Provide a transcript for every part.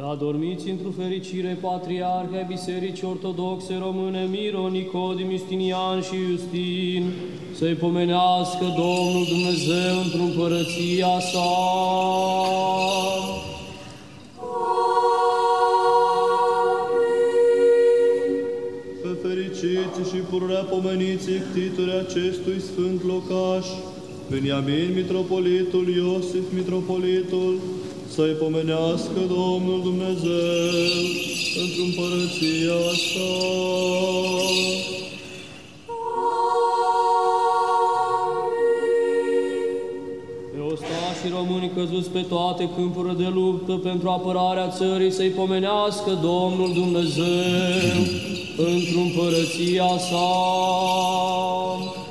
Da dormiți într-o fericire Patriarhe Bisericii Ortodoxe Române Miro, Nicodim, Justinian și Justin, să-i pomenească Domnul Dumnezeu într-o împărăția sa. Pe fericiți și pururea pomeniți ctituri acestui sfânt locaș, Beniamin Mitropolitul, Iosif Mitropolitul, să-i pomenească Domnul Dumnezeu într împărăția sa. Pe ostașii români căzuți pe toate câmpurile de luptă pentru apărarea țării să-i pomenească Domnul Dumnezeu într împărăția sa.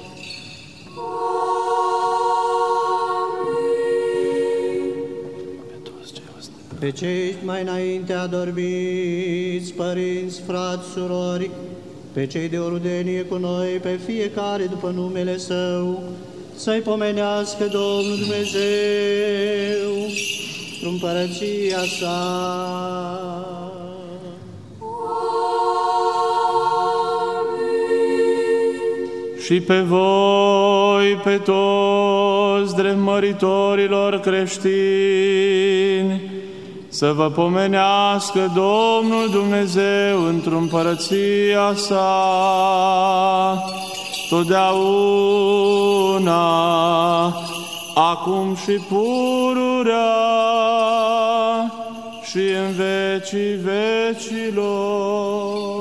Pe cei mai înainte adormiți, părinți, frați, surori, pe cei de o rudenie cu noi, pe fiecare după numele Său, să-i pomenească Domnul Dumnezeu într împărăția Sa. și pe voi, pe toți dremăritorilor creștini, să vă pomenească Domnul Dumnezeu într-o împărăția sa, totdeauna, acum și pururea și în vecii vecilor.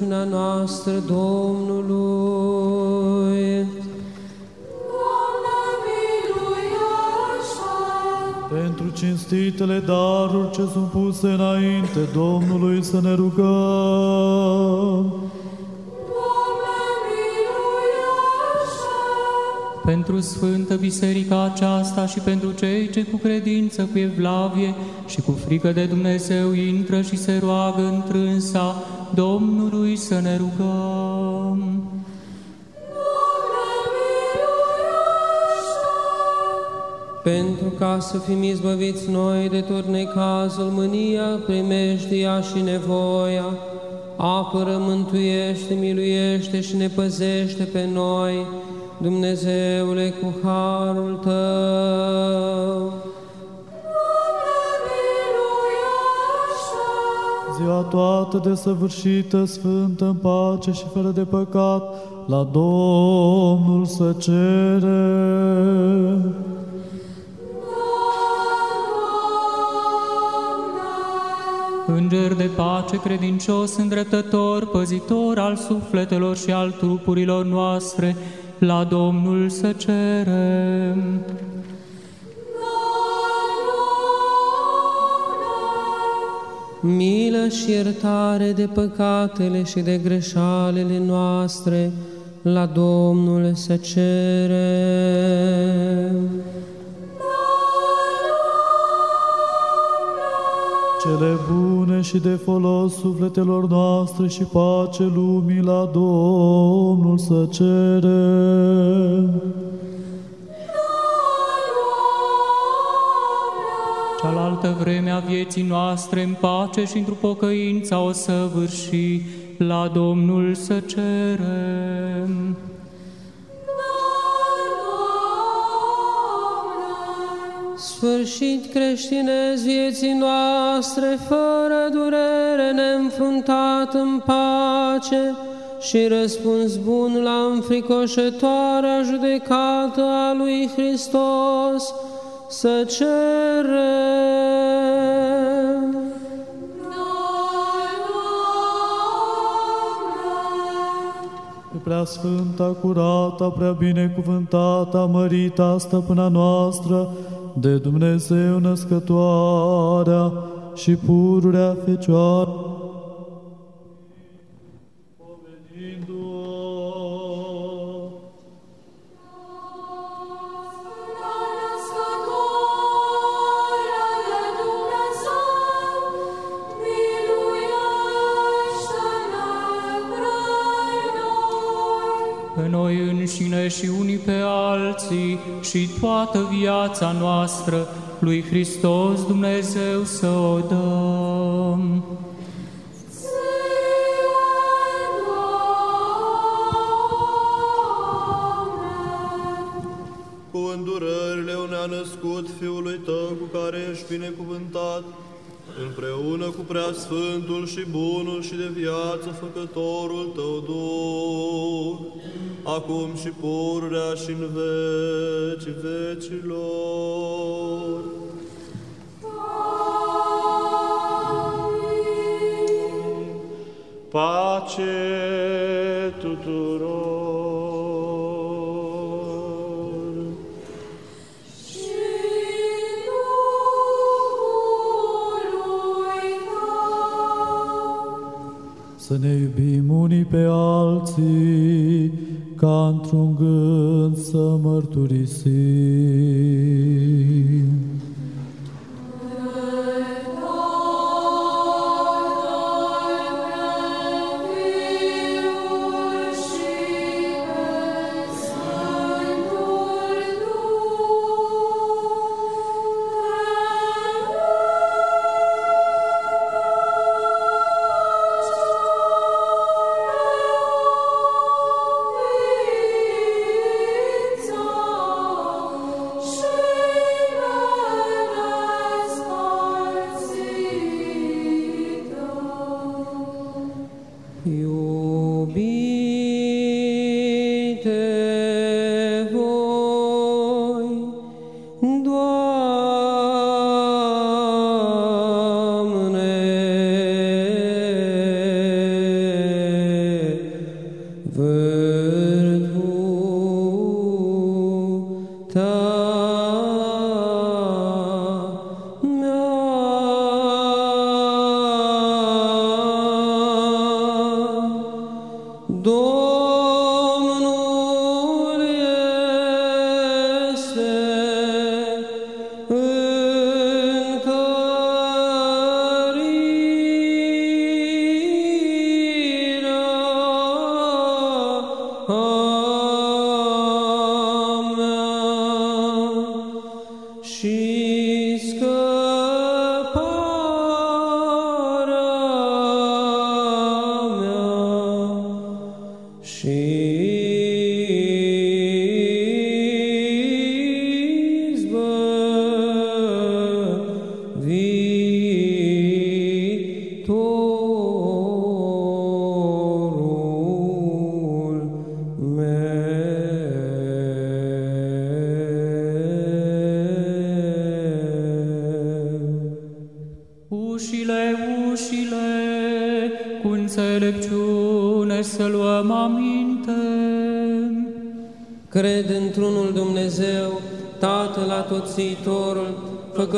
Rugăciunea noastră Domnului. Pentru cinstitele daruri ce sunt puse înainte Domnului să ne rugăm. pentru Sfântă Biserica aceasta și pentru cei ce cu credință, cu evlavie și cu frică de Dumnezeu intră și se roagă întrânsa Domnului să ne rugăm. Pentru ca să fim izbăviți noi de tot necazul, mânia, primejdia și nevoia, apără, mântuiește, miluiește și ne păzește pe noi, Dumnezeule, cu harul Tău. Toată desăvârșită, sfântă, în pace și fără de păcat, la Domnul să cere. Înger de pace, credincios, îndreptător, păzitor al sufletelor și al trupurilor noastre, la Domnul să cerem. Milă și iertare de păcatele și de greșalele noastre, la Domnul să cerem. cele bune și de folos sufletelor noastre și pace lumii la Domnul să cerem. Cealaltă vreme a vieții noastre în pace și într-o pocăință o săvârși, la Domnul să cerem. Sfârșit creștinez vieții noastre, fără durere, neînfruntat în pace și răspuns bun la înfricoșătoarea judecată a lui Hristos, să cerem. Pe prea sfânta, curată, prea binecuvântată, mărita stăpâna noastră, de Dumnezeu născătoarea și pururea Fecioară, și toată viața noastră lui Hristos Dumnezeu să o dăm. Cu îndurările ne-a născut Fiului Tău cu care ești binecuvântat, împreună cu preasfântul și bunul și de viață făcătorul Tău Duh, acum și pururea și în veci vecilor. Pace tuturor! Să ne iubim unii pe alții, ca într-un gând să mărturisim.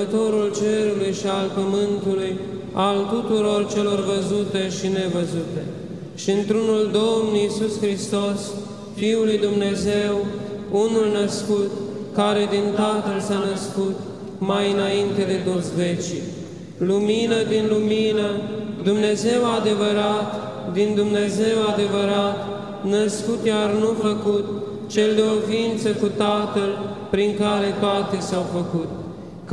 Făcătorul cerului și al pământului, al tuturor celor văzute și nevăzute, și într-unul Domn Iisus Hristos, Fiul lui Dumnezeu, unul născut, care din Tatăl s-a născut, mai înainte de toți vecii, lumină din lumină, Dumnezeu adevărat, din Dumnezeu adevărat, născut iar nu făcut, cel de o ființă cu Tatăl, prin care toate s-au făcut,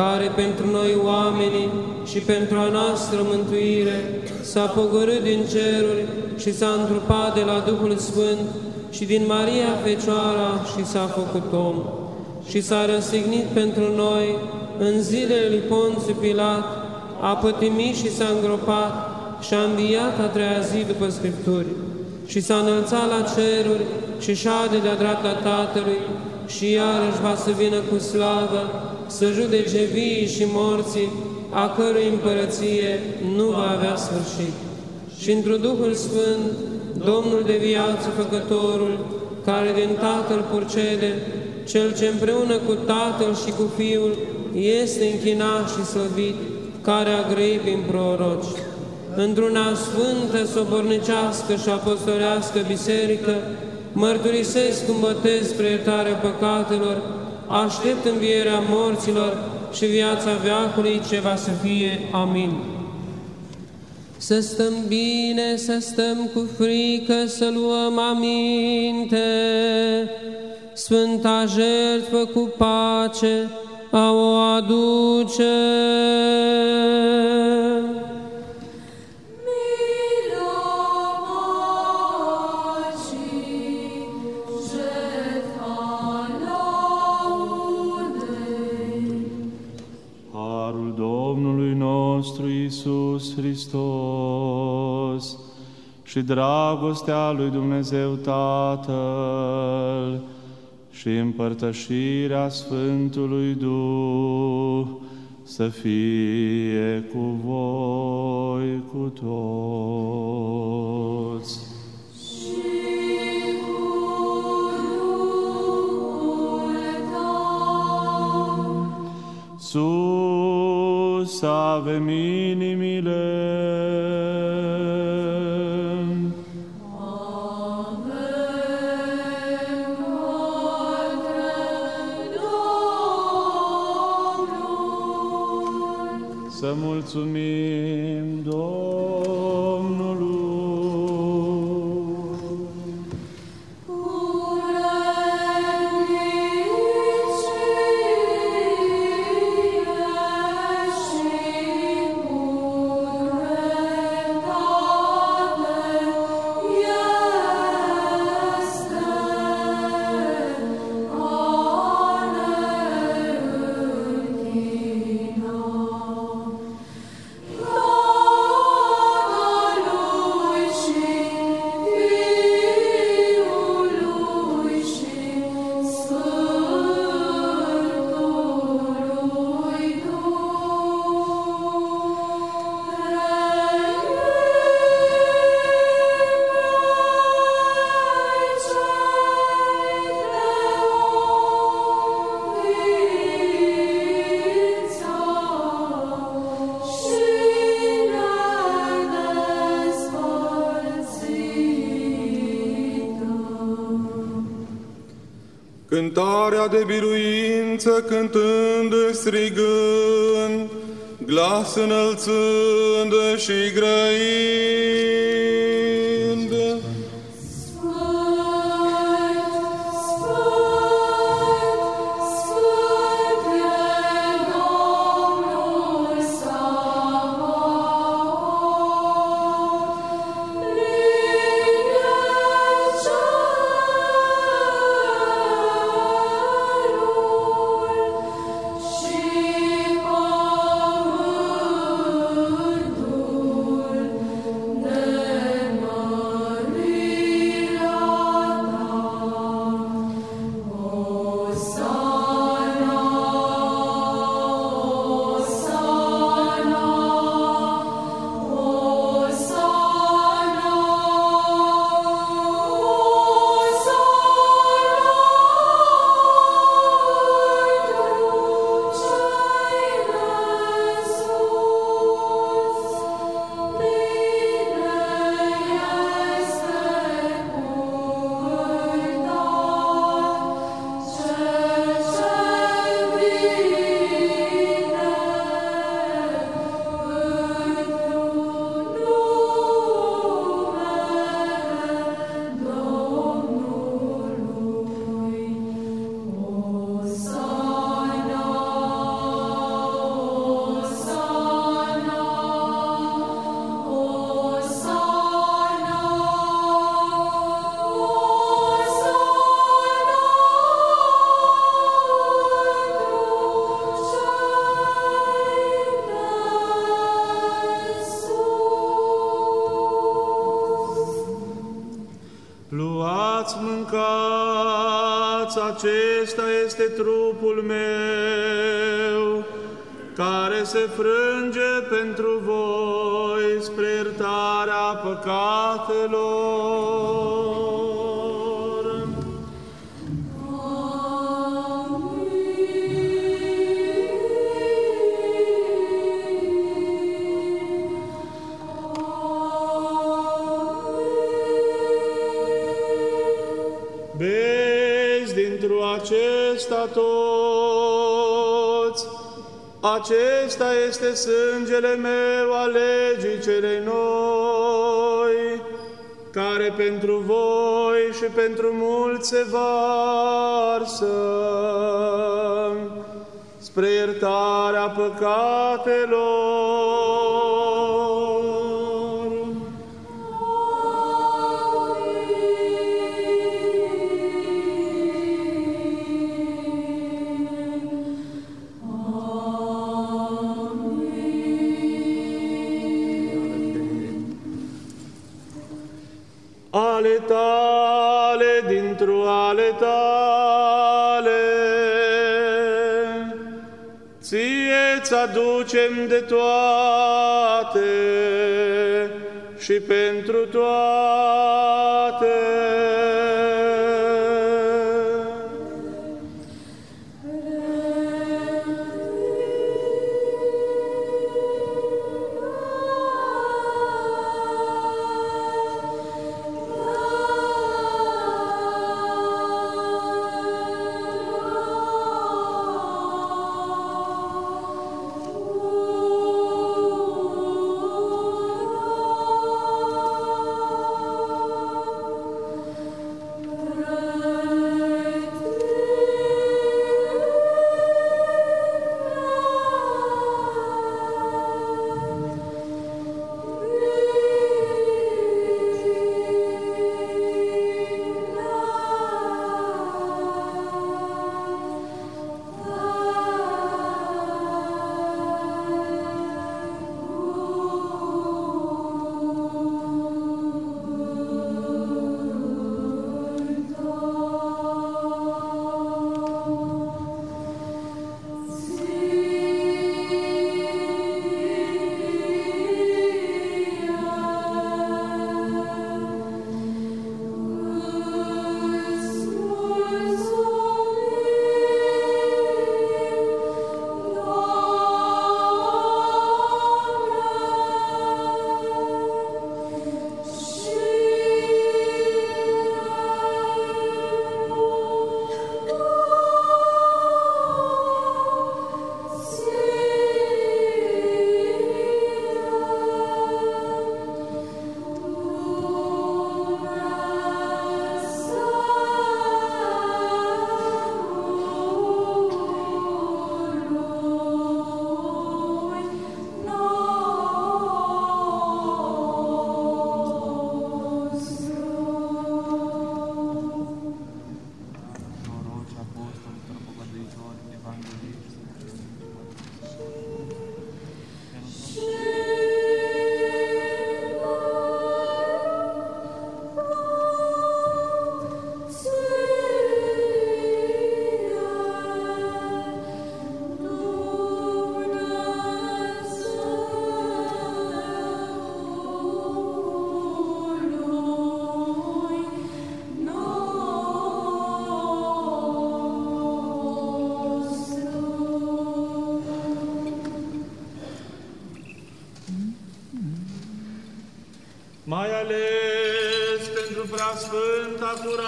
care pentru noi oamenii și pentru a noastră mântuire s-a pogorât din ceruri și s-a întrupat de la Duhul Sfânt și din Maria Fecioara și s-a făcut om. Și s-a răsignit pentru noi în zilele lui Ponțiu Pilat, a pătimit și s-a îngropat și a înviat a treia zi după Scripturi. Și s-a înălțat la ceruri și șade de-a dreapta Tatălui și iarăși va să vină cu slavă să judece vii și morții, a cărui împărăție nu va avea sfârșit. Și într Duhul Sfânt, Domnul de viață Făcătorul, care din Tatăl purcede, Cel ce împreună cu Tatăl și cu Fiul este închinat și slăvit, care a grăit prin proroci. Într-una sfântă, sobornicească și apostolească biserică, mărturisesc cum bătez spre iertarea păcatelor, aștept învierea morților și viața veacului ce va să fie. Amin. Să stăm bine, să stăm cu frică, să luăm aminte. Sfânta jertfă cu pace a o aduce. Și dragostea lui Dumnezeu Tatăl și împărtășirea Sfântului Duh să fie cu voi cu toți. Sus avem inimile. Mulțumim Cântarea de biruință cântând, strigând, glas înălțând și grăind. Acesta este trupul meu, care se frânge pentru voi spre iertarea păcatelor. Acesta este sângele meu al legii celei noi, care pentru voi și pentru mulți se varsă spre iertarea păcatelor. Aducem de toate și pentru toate.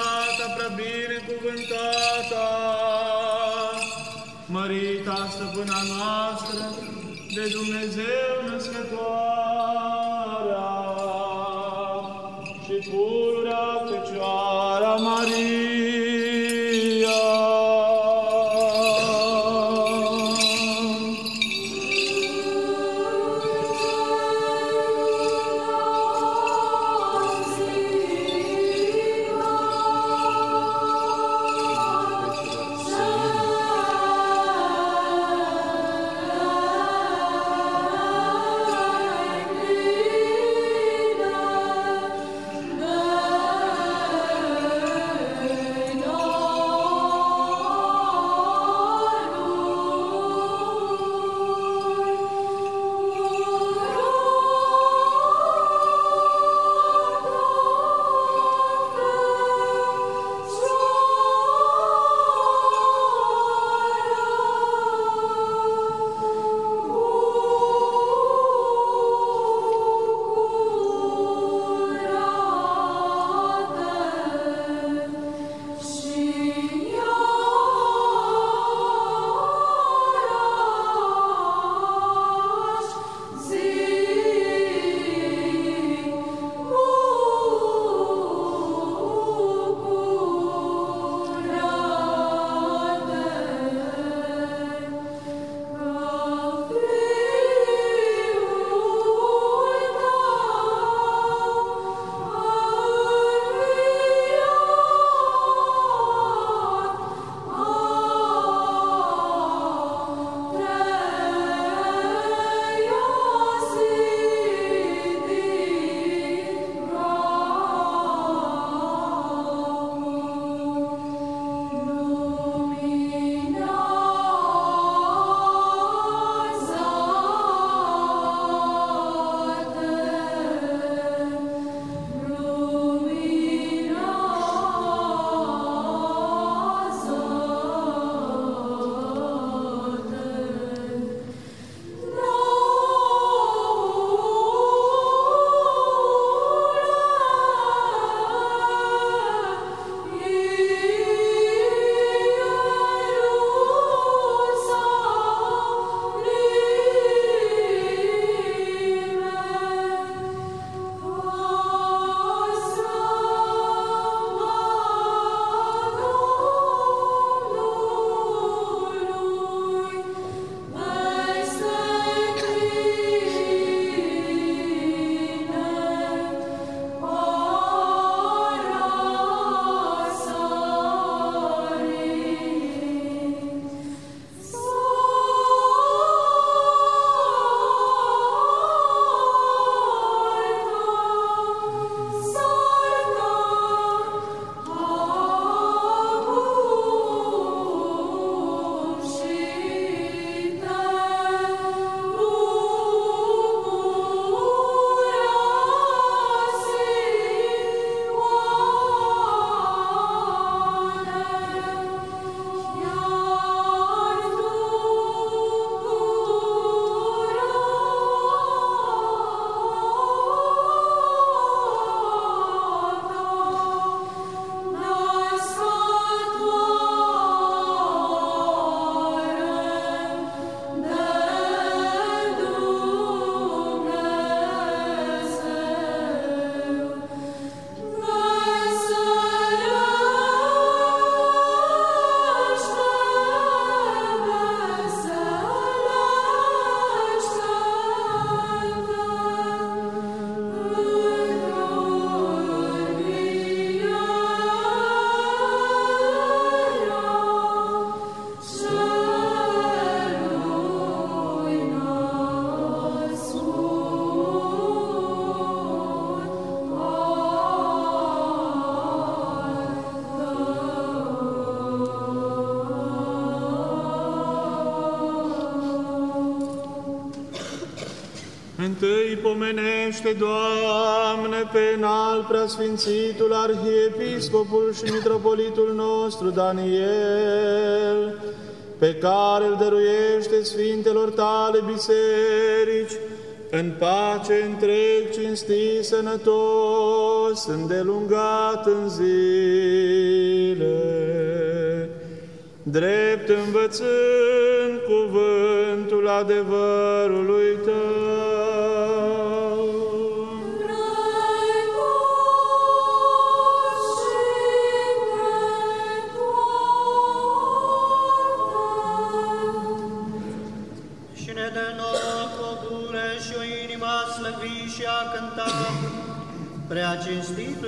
Sfânta, curată, prea binecuvântata, mărita stăpâna noastră, de Dumnezeu născătoarea și pururea Îi pomenește, Doamne, pe înalt preasfințitul Arhiepiscopul și Mitropolitul nostru Daniel, pe care îl dăruiește Sfintelor tale biserici, în pace întreg, cinstit, sănătos, îndelungat în zile, drept învățând cuvântul adevărului tău.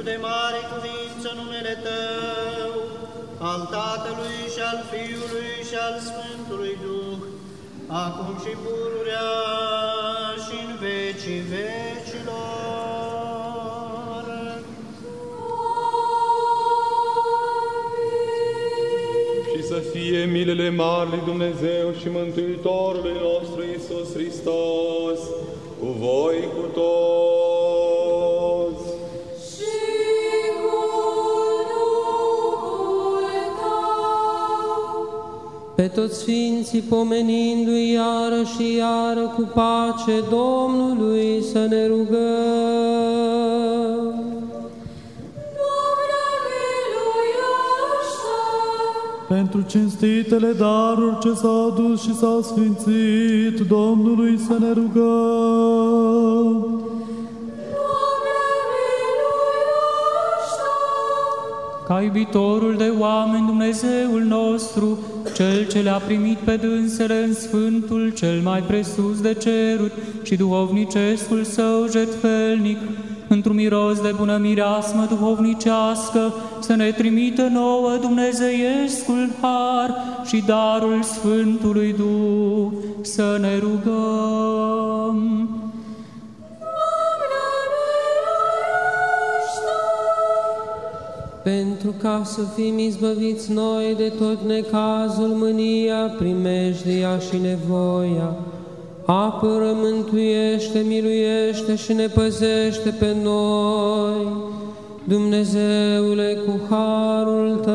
De mare cuvință numele Tău, al Tatălui și al Fiului și al Sfântului Duh, acum și pururea și în vecii vecilor. și să fie milele mari lui Dumnezeu și Mântuitorului nostru Isus Hristos, cu voi cu toți. Pe toți sfinții pomenindu-i iară și iară cu pace Domnului să ne rugăm. Pentru cinstitele daruri ce s-au adus și s-au sfințit, Domnului să ne rugăm. Ca iubitorul de oameni Dumnezeul nostru, Cel ce le-a primit pe dânsele în Sfântul cel mai presus de ceruri și duhovnicescul său jetfelnic, într-un miros de bună mireasmă duhovnicească, să ne trimită nouă Dumnezeiescul har și darul Sfântului Duh, să ne rugăm. Pentru ca să fim izbăviți noi de tot necazul, mânia, primejdia și nevoia, apără, mântuiește, miluiește și ne păzește pe noi, Dumnezeule, cu harul Tău.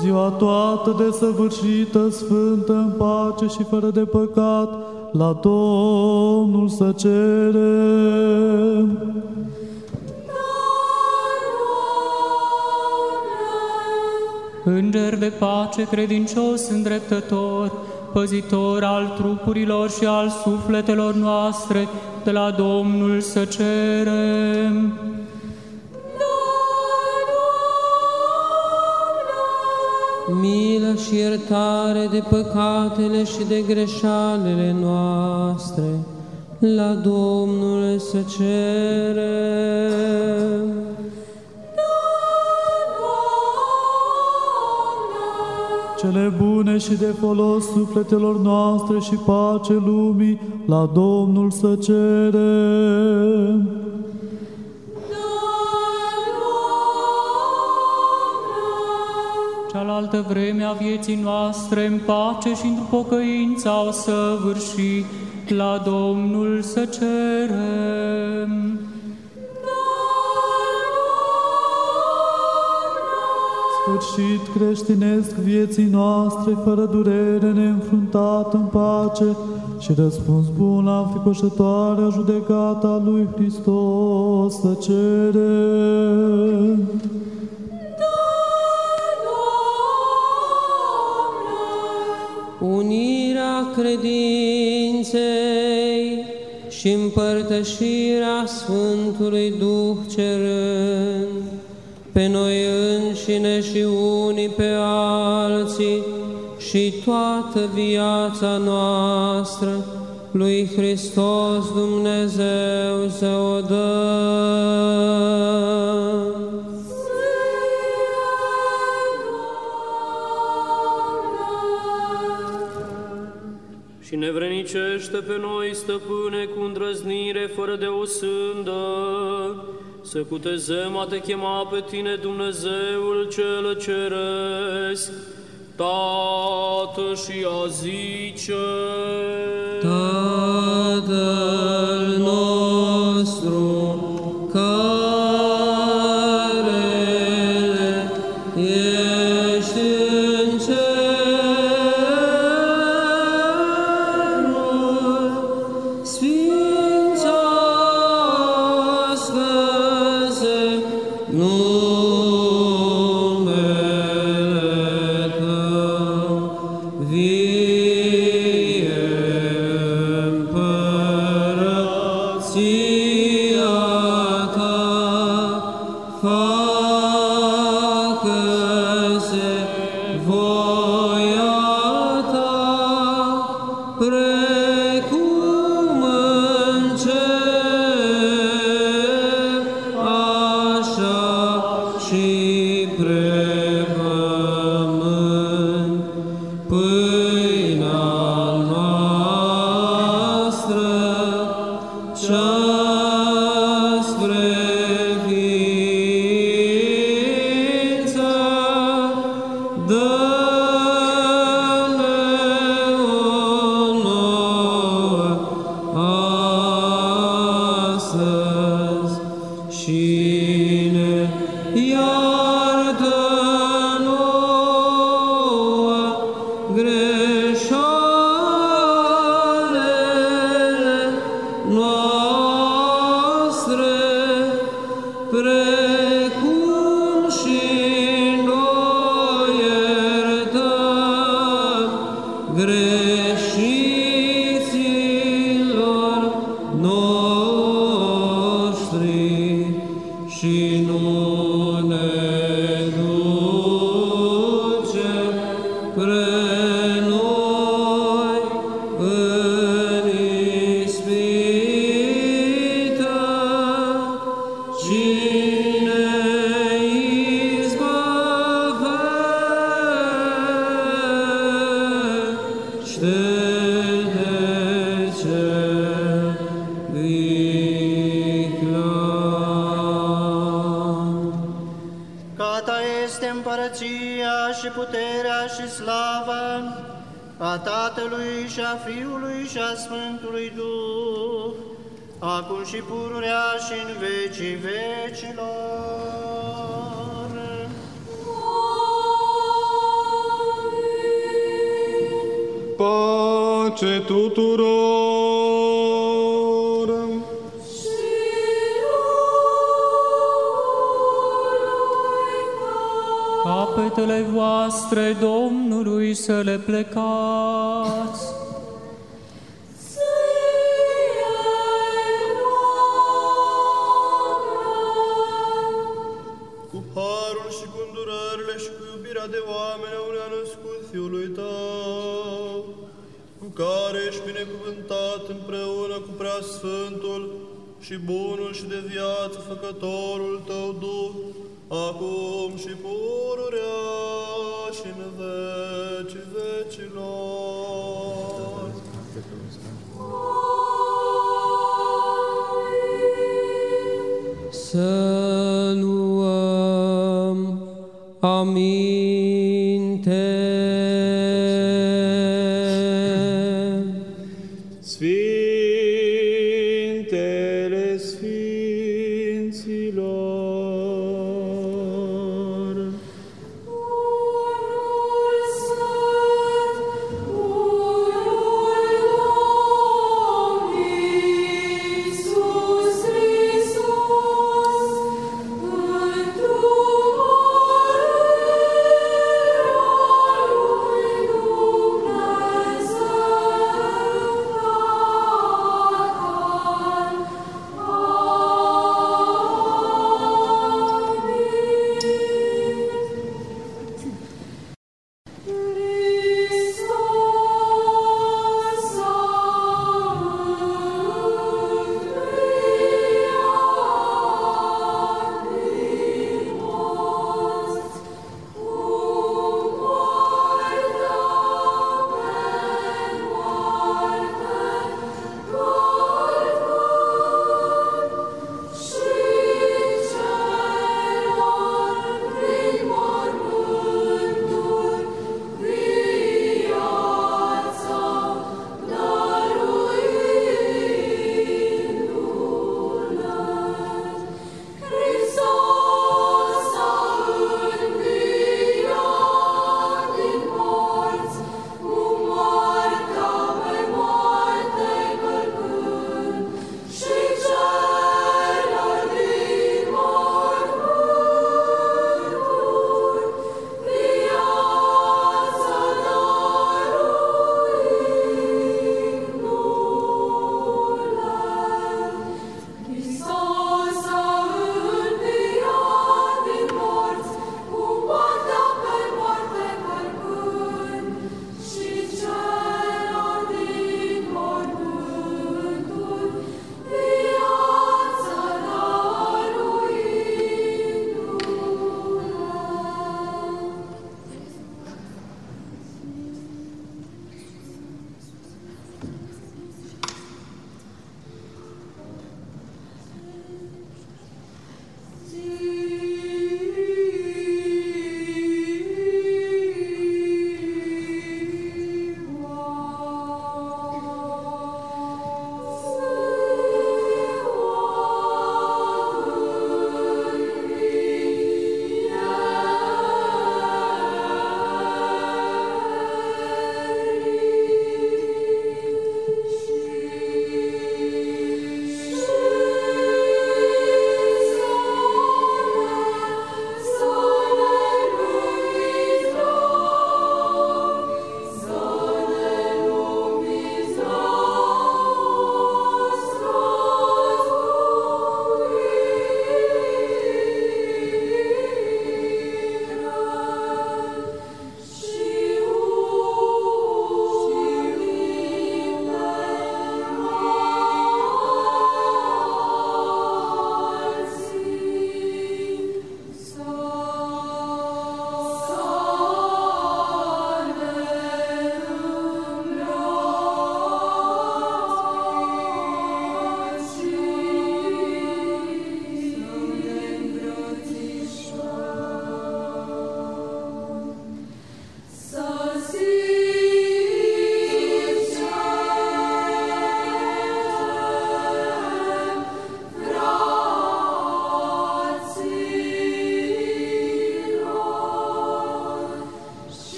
Ziua toată desăvârșită, sfântă, în pace și fără de păcat, la Domnul să cerem. Înger de pace, credincios îndreptător, păzitor al trupurilor și al sufletelor noastre, de la Domnul să cerem. Milă și iertare de păcatele și de greșalele noastre, la Domnul să cerem. Cele bune și de folos sufletelor noastre și pace lumii, la Domnul să cerem. Cealaltă vreme a vieții noastre în pace și într pocăință o să vârși, la Domnul să cerem. Sfârșit creștinesc vieții noastre, fără durere, neînfruntat în pace și răspuns bun la înfricoșătoarea judecata lui Hristos să cerem. Și împărtășirea Sfântului Duh cerând pe noi înșine și unii pe alții și toată viața noastră lui Hristos Dumnezeu să o dăm. pe noi, Stăpâne, cu îndrăznire, fără de o sândă, să cutezem a te chema pe Tine, Dumnezeul cel ceresc, Tată și a zice... Tatăl nostru, 去。plecați. Cu harul și cu îndurările cu iubirea de oameni au născut Fiului Tău, cu care ești binecuvântat împreună cu Preasfântul și Bunul și de viață făcător, să luăm. Amin.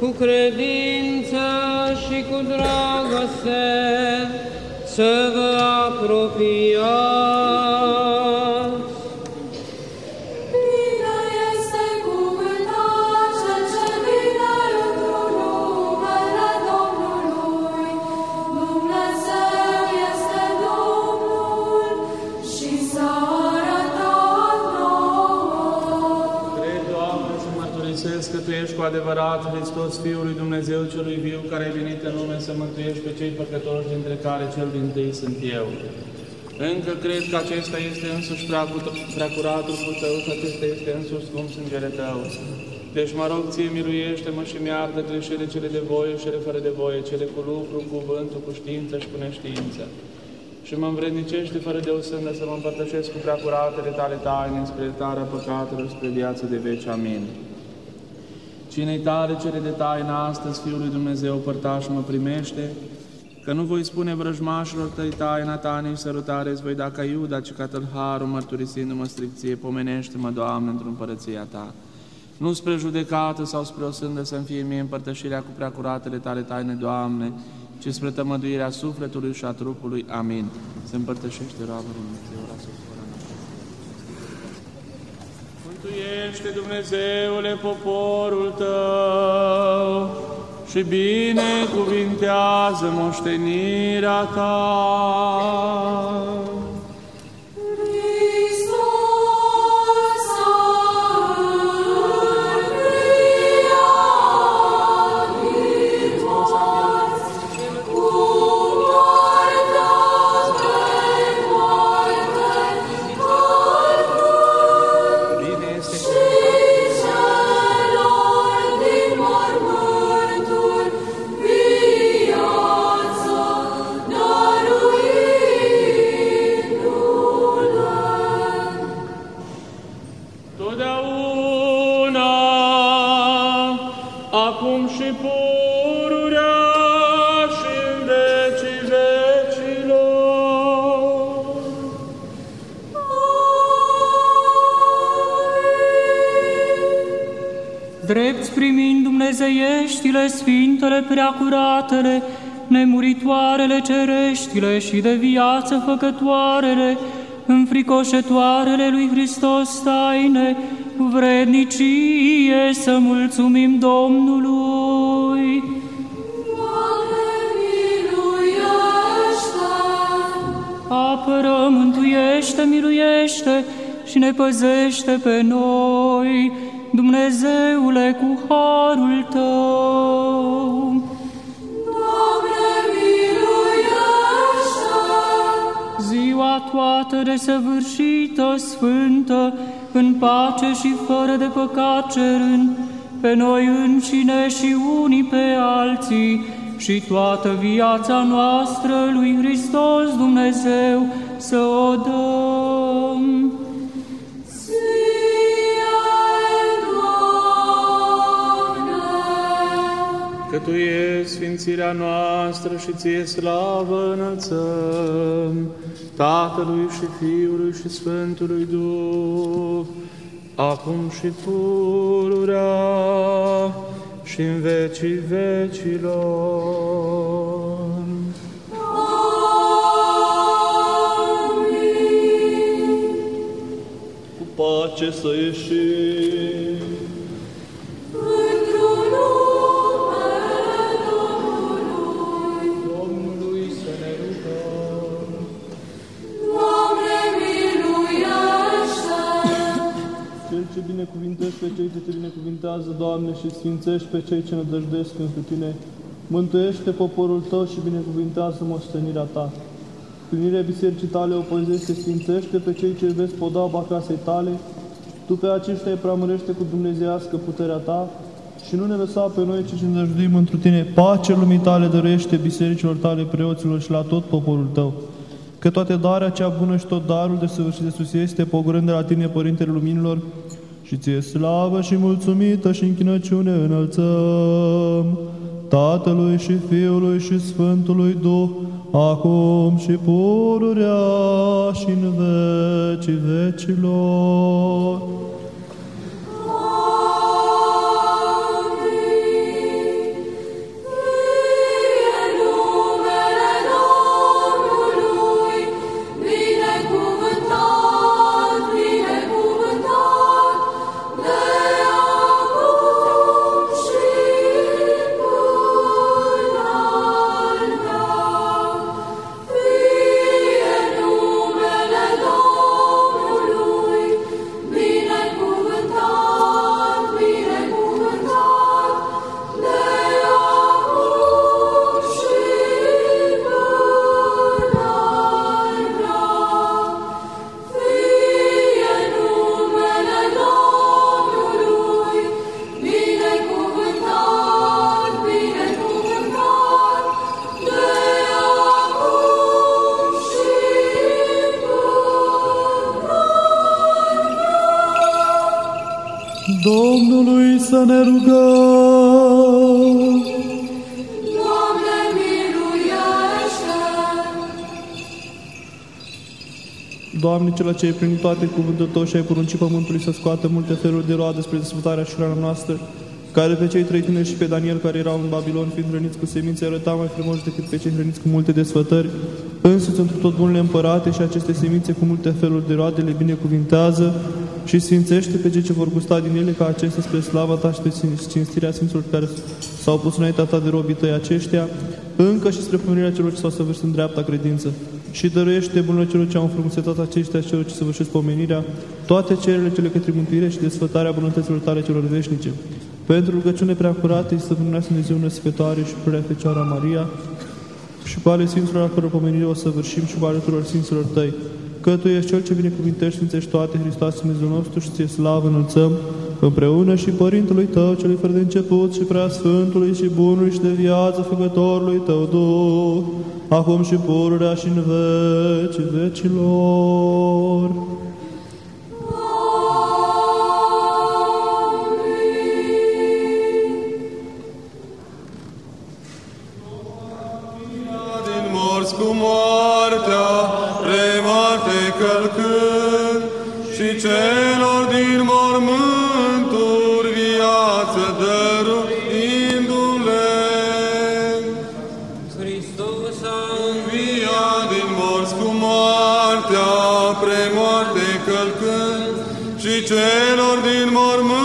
cu credință și cu dragoste să vă apropiați adevărat Hristos, Fiul lui Dumnezeu celui viu, care ai venit în lume să mântuiești pe cei păcătoși, dintre care cel din tâi sunt eu. Încă cred că acesta este însuși preacut- preacuratul cu Tău și acesta este însuși scump sângele Tău. Deci mă rog, Ție miluiește-mă și mi-ardă greșelile cele de voie și cele fără de voie, cele cu lucru, cu cuvântul, cu știință și cu neștiință. Și mă învrednicește fără de o sândă să mă împărtășesc cu preacuratele Tale taine spre iertarea păcatelor, spre viață de veci. Amin. Cine-i tare cere de taină astăzi, Fiul lui Dumnezeu, părtaș mă primește, că nu voi spune vrăjmașilor tăi taina ta, nici sărutare îți voi da ca Iuda, ci ca tâlharul, mărturisindu-mă stricție, pomenește-mă, Doamne, într-o împărăția ta. Nu spre judecată sau spre o sândă să-mi fie mie împărtășirea cu preacuratele tale taine, Doamne, ci spre tămăduirea sufletului și a trupului. Amin. Se împărtășește roabă lui Dumnezeu la suflarea Mântuiește, Dumnezeule, poporul Tău și binecuvintează moștenirea Ta. Dumnezeieștile, sfintele, preacuratele, nemuritoarele, cereștile și de viață făcătoarele, înfricoșătoarele lui Hristos taine, cu vrednicie să mulțumim Domnului. Doamne, miluiește! Apără, mântuiește, miluiește și ne păzește pe noi, Dumnezeule, cu harul Tău. Doamne, miluiește! Ziua toată desăvârșită, sfântă, în pace și fără de păcat cerând, pe noi înșine și unii pe alții, și toată viața noastră lui Hristos Dumnezeu să o dăm. Sfințirea noastră și Ție slavă înălțăm, Tatălui și Fiului și Sfântului Duh, acum și pururea și în vecii vecilor. Cu pace să ieșim. Binecuvintești pe cei ce te binecuvintează, Doamne, și sfințești pe cei ce nădăjdesc înspre Tine, mântuiește poporul Tău și binecuvintează moștenirea Ta. Plinirea bisericii Tale o păzește, sfințește pe cei ce iubesc podaba casei Tale, Tu pe aceștia îi preamărește cu dumnezeiască puterea Ta și nu ne lăsa pe noi ce ne năjduim întru Tine. Pace lumii Tale dăruiește bisericilor Tale, preoților și la tot poporul Tău. Că toate darea cea bună și tot darul de săvârșit de sus este, pogorând de la Tine, Părintele Luminilor, și Ție slavă și mulțumită și închinăciune înălțăm Tatălui și Fiului și Sfântului Duh, acum și pururea și în vecii vecilor. Doamne, cel ce ai primit toate cuvântul Tău și ai poruncit pământului să scoată multe feluri de roade spre desfătarea și hrana noastră, care pe cei trei tineri și pe Daniel care erau în Babilon, fiind hrăniți cu semințe, arăta mai frumos decât pe cei hrăniți cu multe desfătări. Însuți într tot bunele împărate și aceste semințe cu multe feluri de roade le binecuvintează și sfințește pe cei ce vor gusta din ele ca acestea spre slava Ta și spre cinstirea Sfinților care s-au pus înaintea Ta de robii Tăi aceștia, încă și spre pomenirea celor ce s-au săvârșit în dreapta credință. Și dăruiește bunul celor ce au înfrumusețat aceștia celor ce săvârșesc pomenirea, toate cererile cele către mântuire și desfătarea bunătăților Tale celor veșnice. Pentru rugăciune prea curată, să vânească Dumnezeu născătoare și prea Fecioara Maria, și cu ale Sfinților a căror pomenire o să vârșim și cu ale tuturor Sfinților Tăi. Că Tu ești Cel ce binecuvintești, Sfințești toate, Hristos Dumnezeu nostru și Ție slavă înălțăm, împreună și Părintelui Tău, Celui fără de început și prea Sfântului și Bunului și de viață Făcătorului Tău Duh, acum și pururea și în veci vecilor. din morți cu moartea, premoarte călcând, și celor din mormânturi călcând, și celor din mormânturi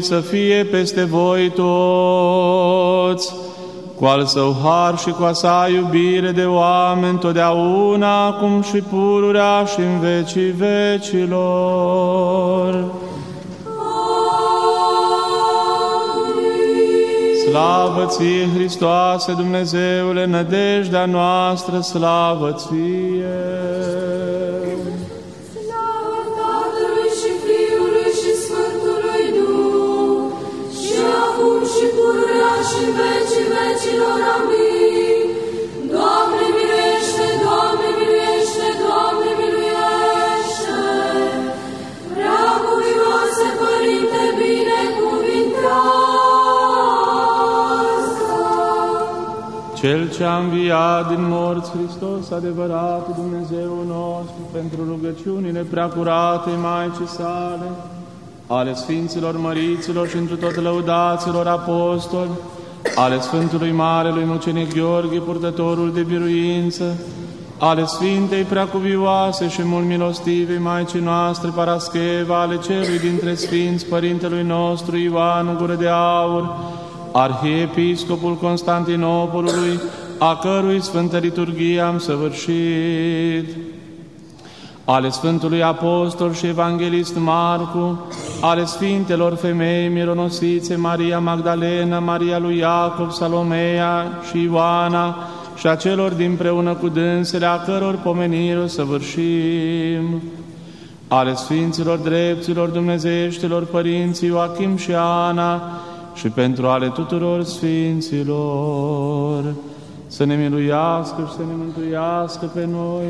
Domnului să fie peste voi toți, cu al său har și cu a sa iubire de oameni totdeauna, acum și pururea și în vecii vecilor. Slavă ție, Hristoase, Dumnezeule, nădejdea noastră, slavă ție! În vecii vecilor. Amin. Doamne, miluiește! Doamne, miluiește! Doamne, miluiește! Prea cuvioase Părinte, binecuvintează! Cel ce a înviat din morți, Hristos, adevărat Dumnezeu nostru, pentru rugăciunile preacurate Maicii sale, ale Sfinților Măriților și întru tot lăudaților apostoli, ale Sfântului Marelui Mucenic Gheorghe, purtătorul de biruință, ale Sfintei Preacuvioase și mult milostivei Maicii noastre Parascheva, ale celui dintre Sfinți Părintelui nostru Ioan Gură de Aur, Arhiepiscopul Constantinopolului, a cărui Sfântă Liturghie am săvârșit, ale Sfântului Apostol și Evanghelist Marcu, ale Sfintelor Femei mironosițe Maria Magdalena, Maria lui Iacob, Salomea și Ioana, și a celor dinpreună cu dânsele, a căror pomenire o săvârșim, ale Sfinților Dreptilor Dumnezeieștilor Părinții Joachim și Ana, și pentru ale tuturor Sfinților, să ne miluiască și să ne mântuiască pe noi,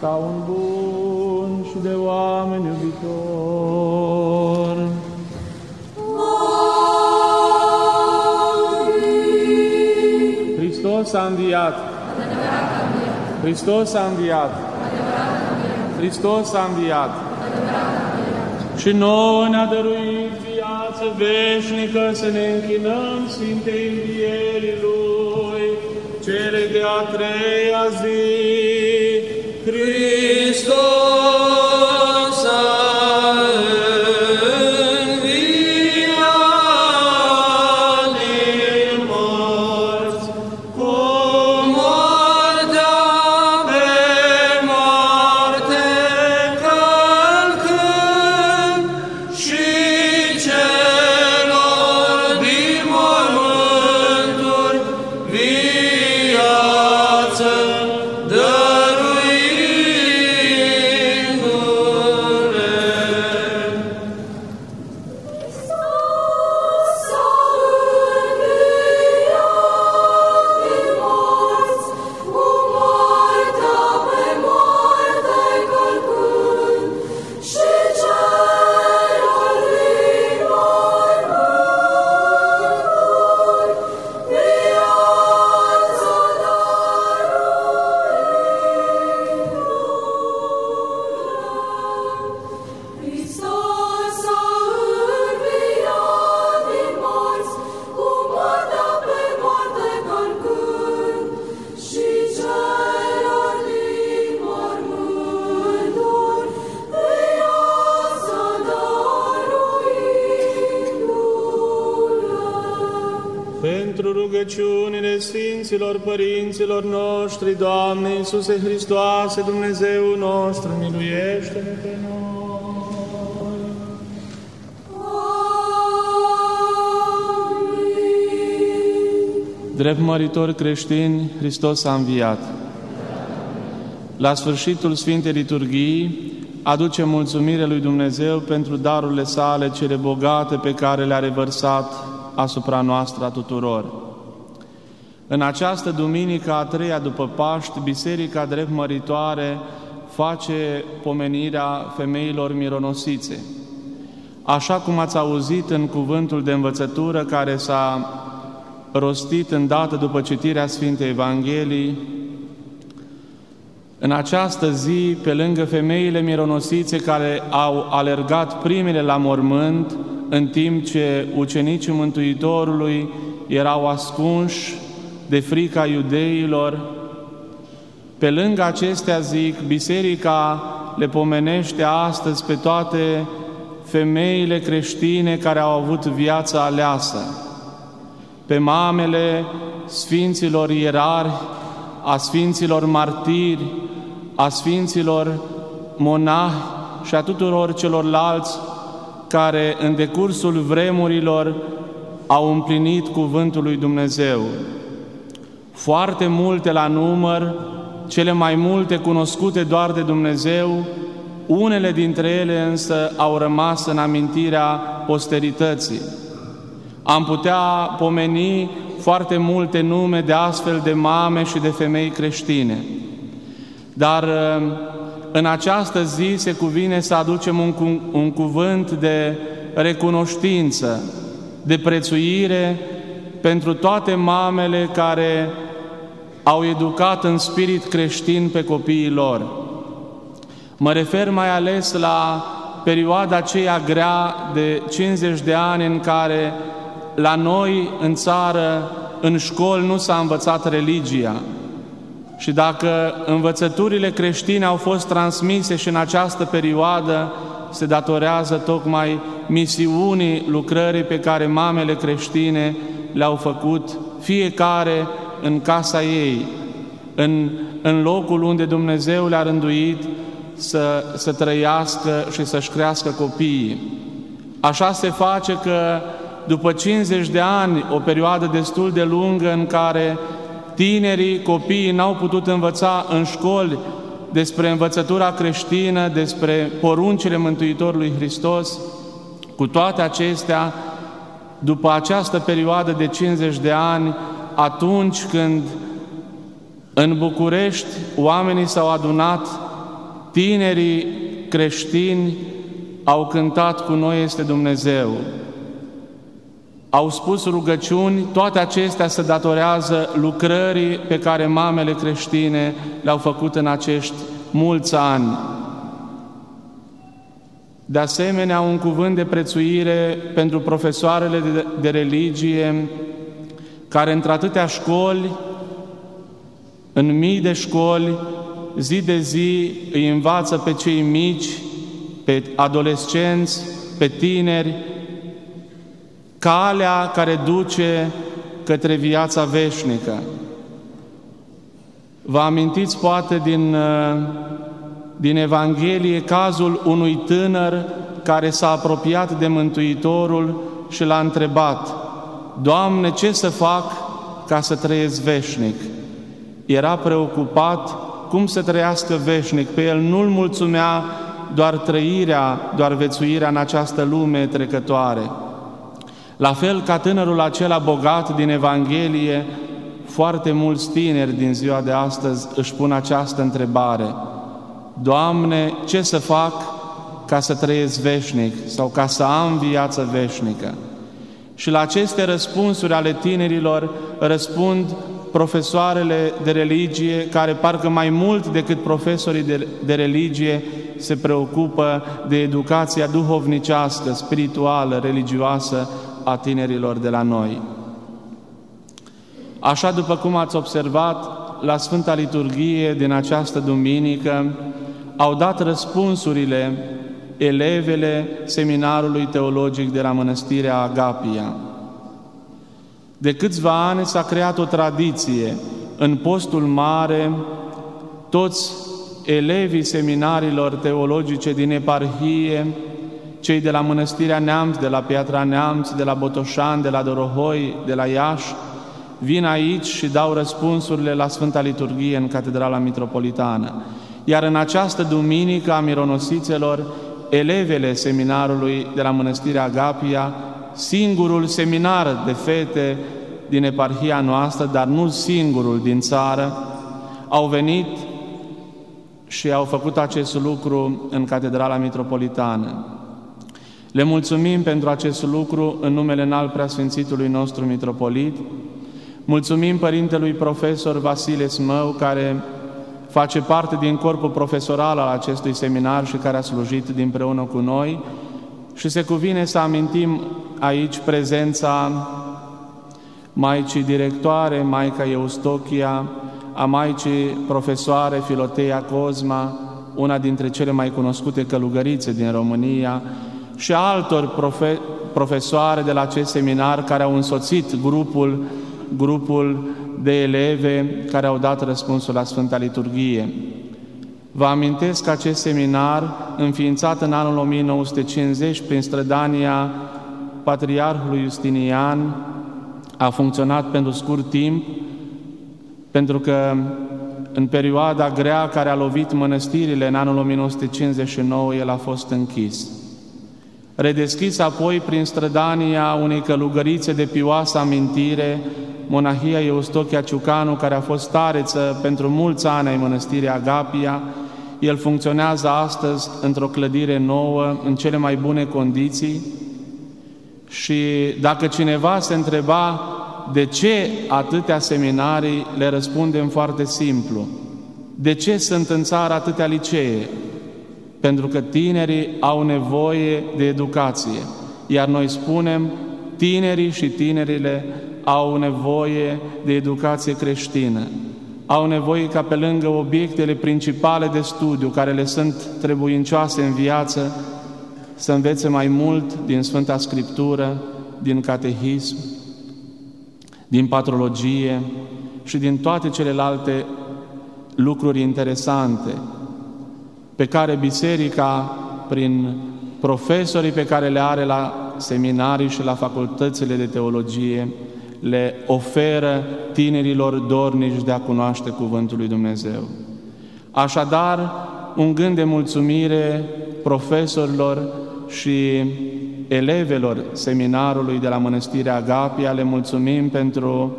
ca un bun și de oameni iubitor. Hristos a înviat. Hristos a înviat. Hristos a înviat. Și nouă ne-a dăruit viață veșnică să ne închinăm Sfintei Învierii Lui, cele de-a treia zi. Hristos Părinților noștri, Doamne Iisuse Hristoase, Dumnezeu nostru, miluiește-ne pe noi. Drept măritori creștini, Hristos a înviat. La sfârșitul Sfintei Liturghii, aduce mulțumire lui Dumnezeu pentru darurile sale cele bogate pe care le-a revărsat asupra noastră a tuturor. În această duminică a treia după Paști, Biserica drept măritoare face pomenirea femeilor mironosițe. Așa cum ați auzit în cuvântul de învățătură care s-a rostit îndată după citirea Sfintei Evangheliei, în această zi, pe lângă femeile mironosițe care au alergat primele la mormânt, în timp ce ucenicii Mântuitorului erau ascunși de frica iudeilor, pe lângă acestea, zic, Biserica le pomenește astăzi pe toate femeile creștine care au avut viața aleasă, pe mamele Sfinților Ierari, a Sfinților Martiri, a Sfinților monahi și a tuturor celorlalți care în decursul vremurilor au împlinit cuvântul lui Dumnezeu. Foarte multe la număr, cele mai multe cunoscute doar de Dumnezeu, unele dintre ele însă au rămas în amintirea posterității. Am putea pomeni foarte multe nume de astfel de mame și de femei creștine. Dar uh, în această zi se cuvine să aducem un, cu, un cuvânt de recunoștință, de prețuire pentru toate mamele care au educat în spirit creștin pe copiii lor. Mă refer mai ales la perioada aceea grea de 50 de ani în care la noi în țară, în școli, nu s-a învățat religia. Și dacă învățăturile creștine au fost transmise și în această perioadă, se datorează tocmai misiunii lucrării pe care mamele creștine le-au făcut, fiecare în casa ei, în, în locul unde Dumnezeu le-a rânduit să, să trăiască și să-și crească copiii. Așa se face că după 50 de ani, o perioadă destul de lungă în care tinerii, copiii n-au putut învăța în școli despre învățătura creștină, despre poruncile Mântuitorului Hristos, cu toate acestea, după această perioadă de 50 de ani, atunci când în București oamenii s-au adunat, tinerii creștini au cântat cu noi este Dumnezeu au spus rugăciuni, toate acestea se datorează lucrării pe care mamele creștine le-au făcut în acești mulți ani. De asemenea, un cuvânt de prețuire pentru profesoarele de, de religie, care într-atâtea școli, în mii de școli, zi de zi îi învață pe cei mici, pe adolescenți, pe tineri, calea care duce către viața veșnică. Vă amintiți poate din, uh, din Evanghelie cazul unui tânăr care s-a apropiat de Mântuitorul și l-a întrebat, Doamne, ce să fac ca să trăiesc veșnic? Era preocupat cum să trăiască veșnic. Pe el nu-l mulțumea doar trăirea, doar vețuirea în această lume trecătoare. La fel ca tânărul acela bogat din Evanghelie, foarte mulți tineri din ziua de astăzi își pun această întrebare. Doamne, ce să fac ca să trăiesc veșnic sau ca să am viață veșnică? Și la aceste răspunsuri ale tinerilor răspund profesoarele de religie, care parcă mai mult decât profesorii de, de religie se preocupă de educația duhovnicească, spirituală, religioasă a tinerilor de la noi. Așa după cum ați observat, la Sfânta Liturghie din această duminică au dat răspunsurile elevele Seminarului Teologic de la Mănăstirea Agapia. De câțiva ani s-a creat o tradiție în postul mare, toți elevii seminarilor teologice din eparhie, cei de la Mănăstirea Neamț, de la Piatra Neamț, de la Botoșan, de la Dorohoi, de la Iași, vin aici și dau răspunsurile la Sfânta Liturghie în Catedrala Mitropolitană. Iar în această duminică a mironosițelor, elevele seminarului de la Mănăstirea Agapia, singurul seminar de fete din eparhia noastră, dar nu singurul din țară, au venit și au făcut acest lucru în Catedrala Mitropolitană. Le mulțumim pentru acest lucru în numele înalt preasfințitului nostru mitropolit. Mulțumim Părintelui Profesor Vasile Smău, care face parte din corpul profesoral al acestui seminar și care a slujit dinpreună cu noi. Și se cuvine să amintim aici prezența Maicii directoare, Maica Eustochia, a Maicii profesoare Filoteia Cosma, una dintre cele mai cunoscute călugărițe din România, și altor profe- profesoare de la acest seminar care au însoțit grupul, grupul de eleve care au dat răspunsul la Sfânta Liturghie. Vă amintesc că acest seminar, înființat în anul 1950 prin strădania Patriarhului Justinian, a funcționat pentru scurt timp, pentru că în perioada grea care a lovit mănăstirile în anul 1959, el a fost închis. Redeschis apoi prin strădania unei călugărițe de pioasă amintire, monahia Eustochia Ciucanu, care a fost stareță pentru mulți ani ai mănăstirii Agapia, el funcționează astăzi într-o clădire nouă, în cele mai bune condiții și dacă cineva se întreba de ce atâtea seminarii, le răspundem foarte simplu. De ce sunt în țară atâtea licee? Pentru că tinerii au nevoie de educație. Iar noi spunem, tinerii și tinerile au nevoie de educație creștină. Au nevoie ca pe lângă obiectele principale de studiu, care le sunt trebuincioase în viață, să învețe mai mult din Sfânta Scriptură, din catehism, din patrologie și din toate celelalte lucruri interesante pe care biserica, prin profesorii pe care le are la seminarii și la facultățile de teologie, le oferă tinerilor dornici de a cunoaște Cuvântul lui Dumnezeu. Așadar, un gând de mulțumire profesorilor și elevelor seminarului de la Mănăstirea Agapia, le mulțumim pentru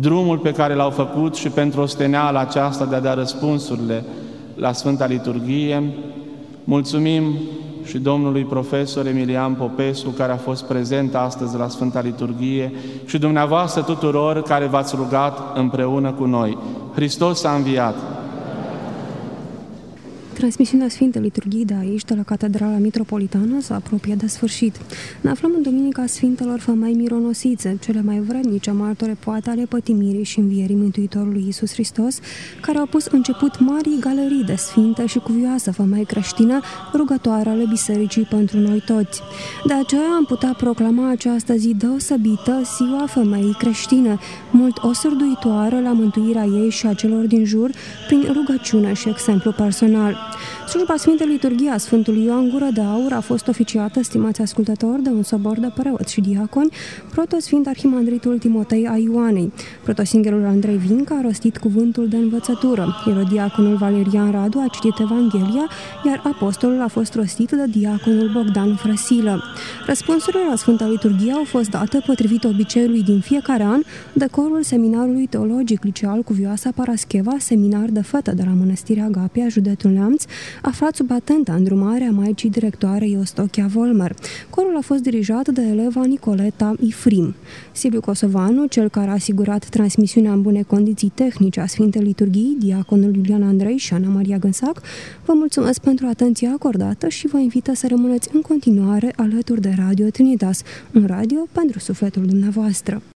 drumul pe care l-au făcut și pentru osteneala aceasta de a da răspunsurile la Sfânta Liturghie. Mulțumim și domnului profesor Emilian Popescu, care a fost prezent astăzi la Sfânta Liturghie, și dumneavoastră tuturor care v-ați rugat împreună cu noi. Hristos a înviat! Transmisiunea Sfintei Liturghii de aici, de la Catedrala Mitropolitană, s-a apropiat de sfârșit. Ne aflăm în Duminica Sfintelor Femei Mironosițe, cele mai vrednice martore poate ale pătimirii și învierii Mântuitorului Iisus Hristos, care au pus început mari galerii de sfinte și cuvioasă femei creștine, rugătoare ale Bisericii pentru noi toți. De aceea am putea proclama această zi deosebită, ziua femeii creștine, mult osârduitoare la mântuirea ei și a celor din jur, prin rugăciune și exemplu personal. Slujba Sfintei Liturghia Sfântului Ioan Gură de Aur a fost oficiată, stimați ascultători, de un sobor de preoți și diaconi, protosfint arhimandritul Timotei a Ioanei. Protosingherul Andrei Vinca a rostit cuvântul de învățătură. Erodiaconul Valerian Radu a citit Evanghelia, iar apostolul a fost rostit de diaconul Bogdan Frăsilă. Răspunsurile la Sfânta Liturghie au fost date potrivit obiceiului din fiecare an de corul Seminarului Teologic Liceal Cuvioasa Parascheva, seminar de fete de la Mănăstirea Agapia, județul Neamț, aflat sub atenta îndrumare a maicii directoare Iostochia Volmer. Corul a fost dirijat de eleva Nicoleta Ifrim. Silviu Kosovanu, cel care a asigurat transmisiunea în bune condiții tehnice a Sfintei Liturghii, diaconul Iulian Andrei și Ana Maria Gânsac, vă mulțumesc pentru atenția acordată și vă invită să rămâneți în continuare alături de Radio Trinitas, un radio pentru sufletul dumneavoastră.